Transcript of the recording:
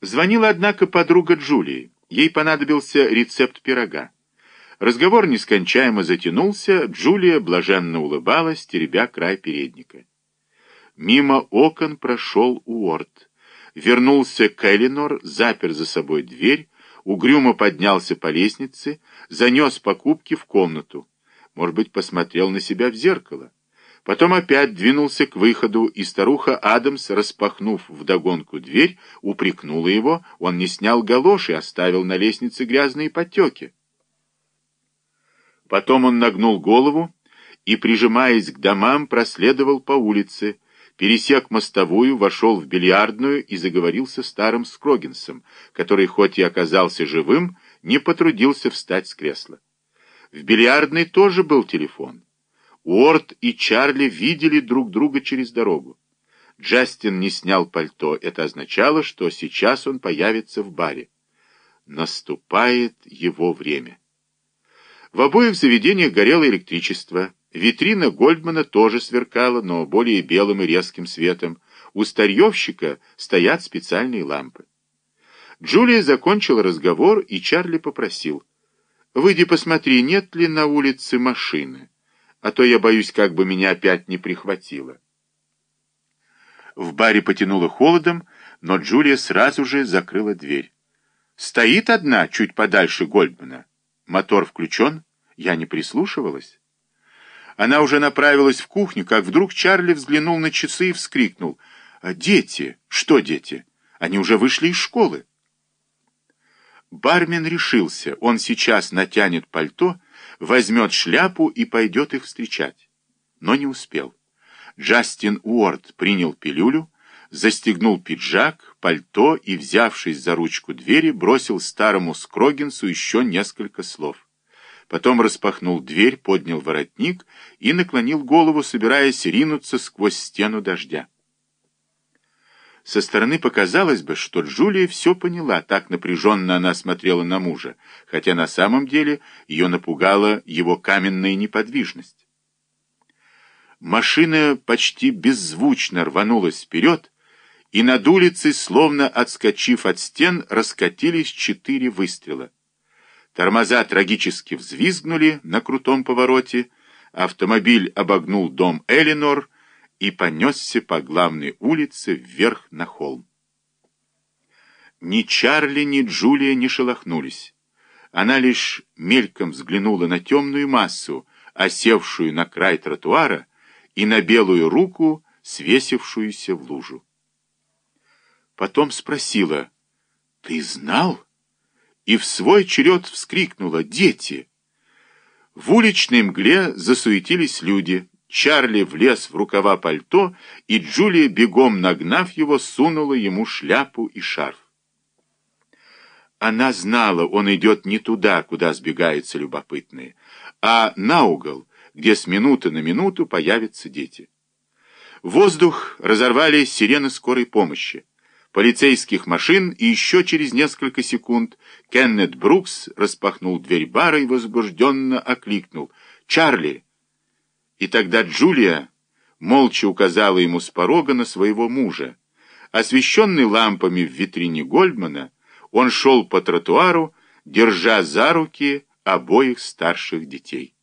Звонила, однако, подруга Джулии. Ей понадобился рецепт пирога. Разговор нескончаемо затянулся, Джулия блаженно улыбалась, теребя край передника. Мимо окон прошел Уорд. Вернулся к Элинор, запер за собой дверь, угрюмо поднялся по лестнице, занес покупки в комнату. Может быть, посмотрел на себя в зеркало. Потом опять двинулся к выходу, и старуха Адамс, распахнув вдогонку дверь, упрекнула его, он не снял галоши, оставил на лестнице грязные потеки. Потом он нагнул голову и, прижимаясь к домам, проследовал по улице, пересек мостовую, вошел в бильярдную и заговорил со старым Скрогинсом, который, хоть и оказался живым, не потрудился встать с кресла. В бильярдной тоже был телефон. Уорд и Чарли видели друг друга через дорогу. Джастин не снял пальто. Это означало, что сейчас он появится в баре. Наступает его время. В обоих заведениях горело электричество. Витрина Гольдмана тоже сверкала, но более белым и резким светом. У старьевщика стоят специальные лампы. Джулия закончила разговор, и Чарли попросил. «Выйди посмотри, нет ли на улице машины» а то я боюсь, как бы меня опять не прихватило. В баре потянуло холодом, но Джулия сразу же закрыла дверь. Стоит одна, чуть подальше Гольдмана. Мотор включен, я не прислушивалась. Она уже направилась в кухню, как вдруг Чарли взглянул на часы и вскрикнул. «Дети! Что дети? Они уже вышли из школы!» Бармен решился, он сейчас натянет пальто, возьмет шляпу и пойдет их встречать. Но не успел. Джастин Уорд принял пилюлю, застегнул пиджак, пальто и, взявшись за ручку двери, бросил старому Скрогинсу еще несколько слов. Потом распахнул дверь, поднял воротник и наклонил голову, собираясь ринуться сквозь стену дождя. Со стороны показалось бы, что Джулия все поняла, так напряженно она смотрела на мужа, хотя на самом деле ее напугала его каменная неподвижность. Машина почти беззвучно рванулась вперед, и над улицей, словно отскочив от стен, раскатились четыре выстрела. Тормоза трагически взвизгнули на крутом повороте, автомобиль обогнул дом Элинор, и понесся по главной улице вверх на холм. Ни Чарли, ни Джулия не шелохнулись. Она лишь мельком взглянула на темную массу, осевшую на край тротуара, и на белую руку, свесившуюся в лужу. Потом спросила, «Ты знал?» И в свой черед вскрикнула, «Дети!» В уличной мгле засуетились люди, Чарли влез в рукава пальто, и Джулия, бегом нагнав его, сунула ему шляпу и шарф. Она знала, он идет не туда, куда сбегаются любопытные, а на угол, где с минуты на минуту появятся дети. Воздух разорвали сирены скорой помощи, полицейских машин, и еще через несколько секунд Кеннет Брукс распахнул дверь бара и возбужденно окликнул «Чарли!» И тогда Джулия молча указала ему с порога на своего мужа. Освещенный лампами в витрине Гольдмана, он шел по тротуару, держа за руки обоих старших детей.